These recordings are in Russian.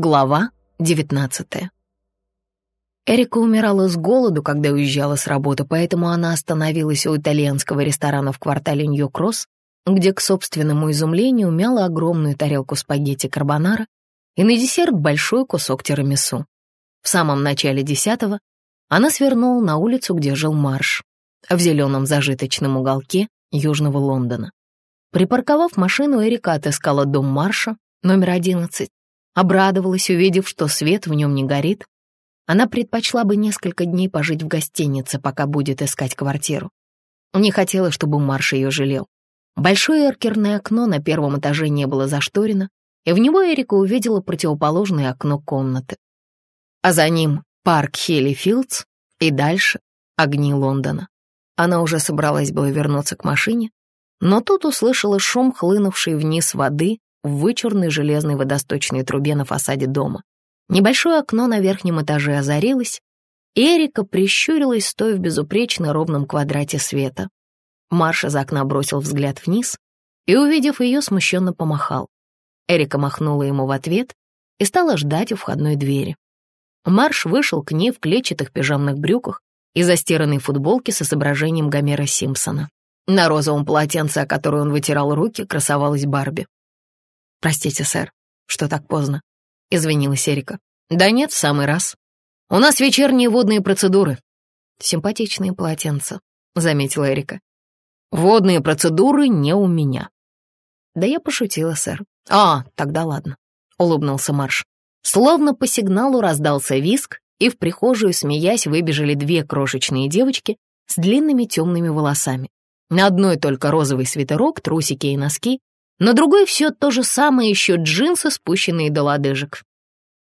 Глава 19 Эрика умирала с голоду, когда уезжала с работы, поэтому она остановилась у итальянского ресторана в квартале Нью-Кросс, где, к собственному изумлению, умяла огромную тарелку спагетти карбонара и на десерт большой кусок тирамису. В самом начале десятого она свернула на улицу, где жил Марш, в зеленом зажиточном уголке Южного Лондона. Припарковав машину, Эрика отыскала дом Марша, номер 11, обрадовалась, увидев, что свет в нем не горит, она предпочла бы несколько дней пожить в гостинице, пока будет искать квартиру. Не хотела, чтобы Марш ее жалел. Большое эркерное окно на первом этаже не было зашторено, и в него Эрика увидела противоположное окно комнаты. А за ним парк Хелли Филдс и дальше огни Лондона. Она уже собралась было вернуться к машине, но тут услышала шум, хлынувшей вниз воды в вычурной железной водосточной трубе на фасаде дома. Небольшое окно на верхнем этаже озарилось, и Эрика прищурилась, стоя в безупречно ровном квадрате света. Марш из окна бросил взгляд вниз и, увидев ее, смущенно помахал. Эрика махнула ему в ответ и стала ждать у входной двери. Марш вышел к ней в клетчатых пижамных брюках и застиранной футболке с изображением Гомера Симпсона. На розовом полотенце, о которое он вытирал руки, красовалась Барби. «Простите, сэр, что так поздно», — извинилась Эрика. «Да нет, в самый раз. У нас вечерние водные процедуры». «Симпатичные полотенца», — заметила Эрика. «Водные процедуры не у меня». «Да я пошутила, сэр». «А, тогда ладно», — улыбнулся Марш. Словно по сигналу раздался виск, и в прихожую, смеясь, выбежали две крошечные девочки с длинными темными волосами. На одной только розовый свитерок, трусики и носки, на другой все то же самое, еще джинсы, спущенные до лодыжек.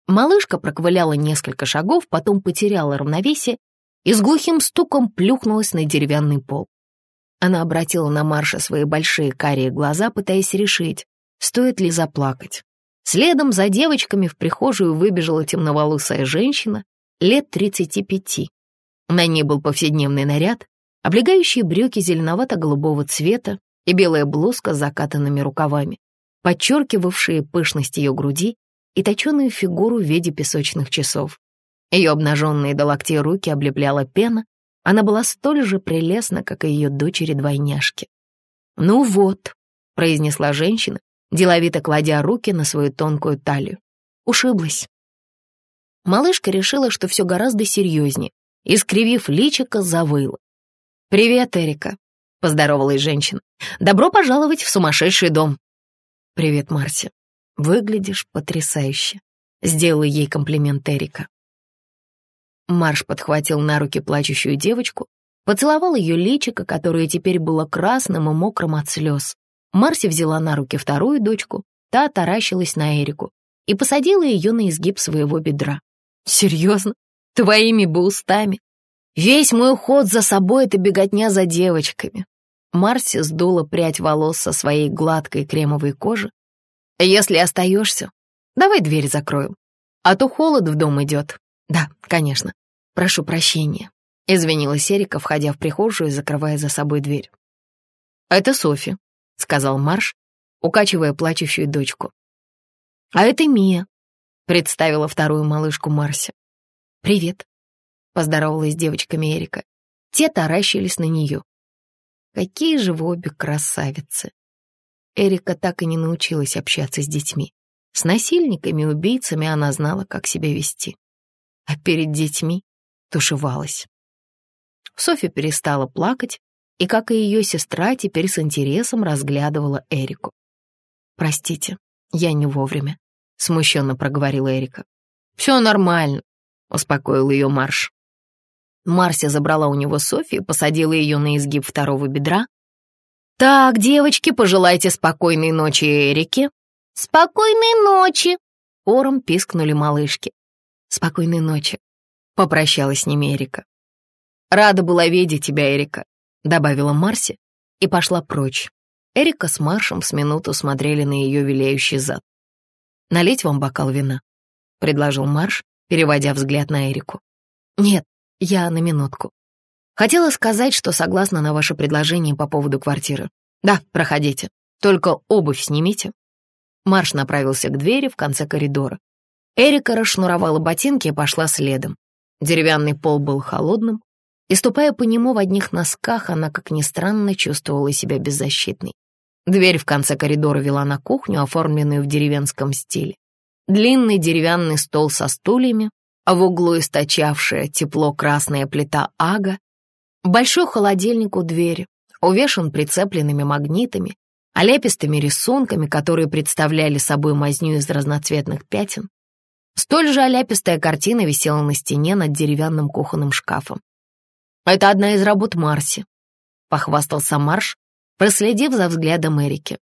Малышка проковыляла несколько шагов, потом потеряла равновесие и с глухим стуком плюхнулась на деревянный пол. Она обратила на Марша свои большие карие глаза, пытаясь решить, стоит ли заплакать. Следом за девочками в прихожую выбежала темноволосая женщина лет 35. На ней был повседневный наряд, облегающие брюки зеленовато-голубого цвета и белая блузка с закатанными рукавами, подчеркивавшие пышность ее груди и точеную фигуру в виде песочных часов. Ее обнаженные до локтей руки облепляла пена, она была столь же прелестна, как и ее дочери-двойняшки. «Ну вот», — произнесла женщина, деловито кладя руки на свою тонкую талию. Ушиблась. Малышка решила, что все гораздо серьезнее, и, скривив личико, завыла. «Привет, Эрика», — поздоровалась женщина. «Добро пожаловать в сумасшедший дом». «Привет, Марси. Выглядишь потрясающе», — сделала ей комплимент Эрика. Марш подхватил на руки плачущую девочку, поцеловал ее личико, которое теперь было красным и мокрым от слез. Марси взяла на руки вторую дочку, та таращилась на Эрику и посадила ее на изгиб своего бедра. «Серьезно? Твоими бы устами?» Весь мой уход за собой — это беготня за девочками. Марси сдула прядь волос со своей гладкой кремовой кожи. Если остаешься, давай дверь закрою. А то холод в дом идет. Да, конечно. Прошу прощения. Извинилась Эрика, входя в прихожую и закрывая за собой дверь. «Это Софи», — сказал Марш, укачивая плачущую дочку. «А это Мия», — представила вторую малышку Марси. «Привет», поздоровалась с девочками Эрика. Те таращились на нее. Какие же вы обе красавицы! Эрика так и не научилась общаться с детьми. С насильниками и убийцами она знала, как себя вести. А перед детьми тушевалась. Софья перестала плакать и, как и ее сестра, теперь с интересом разглядывала Эрику. «Простите, я не вовремя», — смущенно проговорила Эрика. «Все нормально», — успокоил ее Марш. Марся забрала у него Софию, посадила ее на изгиб второго бедра. «Так, девочки, пожелайте спокойной ночи Эрике». «Спокойной ночи!» — ором пискнули малышки. «Спокойной ночи», — попрощалась с ними Эрика. «Рада была видеть тебя, Эрика», — добавила Марси и пошла прочь. Эрика с Маршем с минуту смотрели на ее виляющий зад. «Налить вам бокал вина?» — предложил Марш, переводя взгляд на Эрику. «Нет, я на минутку. Хотела сказать, что согласна на ваше предложение по поводу квартиры. Да, проходите. Только обувь снимите. Марш направился к двери в конце коридора. Эрика расшнуровала ботинки и пошла следом. Деревянный пол был холодным, и, ступая по нему в одних носках, она, как ни странно, чувствовала себя беззащитной. Дверь в конце коридора вела на кухню, оформленную в деревенском стиле. Длинный деревянный стол со стульями, а в углу источавшая тепло красная плита ага, большой холодильник у двери, увешан прицепленными магнитами, оляпистыми рисунками, которые представляли собой мазню из разноцветных пятен. Столь же оляпистая картина висела на стене над деревянным кухонным шкафом. «Это одна из работ Марси», — похвастался Марш, проследив за взглядом Эрики.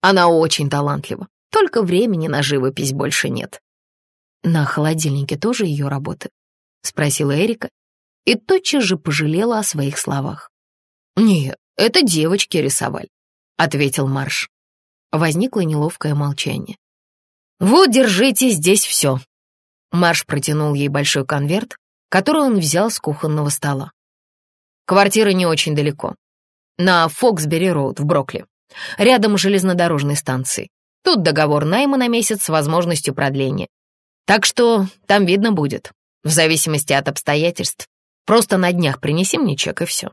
«Она очень талантлива, только времени на живопись больше нет». «На холодильнике тоже ее работы?» — спросила Эрика и тотчас же пожалела о своих словах. «Нет, это девочки рисовали», — ответил Марш. Возникло неловкое молчание. «Вот, держите здесь все». Марш протянул ей большой конверт, который он взял с кухонного стола. Квартира не очень далеко. На Фоксбери-роуд в Брокли. Рядом с железнодорожной станцией. Тут договор найма на месяц с возможностью продления. Так что там видно будет, в зависимости от обстоятельств. Просто на днях принеси мне чек, и все.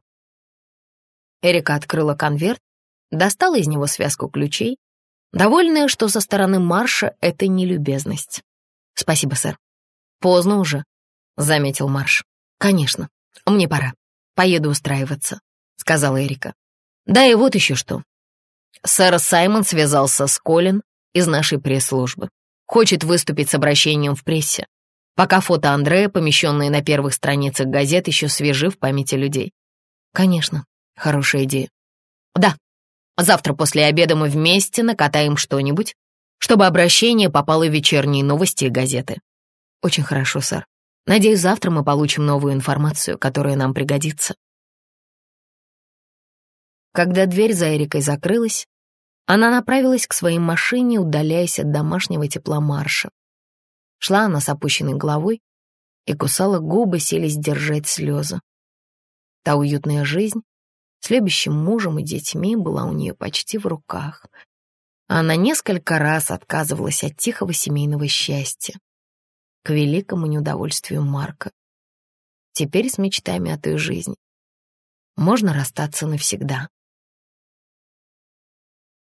Эрика открыла конверт, достала из него связку ключей, довольная, что со стороны Марша это не любезность. «Спасибо, сэр». «Поздно уже», — заметил Марш. «Конечно, мне пора. Поеду устраиваться», — сказала Эрика. «Да и вот еще что. Сэр Саймон связался с Колин из нашей пресс-службы. Хочет выступить с обращением в прессе. Пока фото Андрея, помещенные на первых страницах газет, еще свежи в памяти людей. Конечно, хорошая идея. Да, завтра после обеда мы вместе накатаем что-нибудь, чтобы обращение попало в вечерние новости и газеты. Очень хорошо, сэр. Надеюсь, завтра мы получим новую информацию, которая нам пригодится. Когда дверь за Эрикой закрылась, она направилась к своей машине, удаляясь от домашнего тепла марша. Шла она с опущенной головой и кусала губы, селись держать слезы. Та уютная жизнь с любящим мужем и детьми была у нее почти в руках. Она несколько раз отказывалась от тихого семейного счастья, к великому неудовольствию Марка. Теперь с мечтами о той жизни можно расстаться навсегда.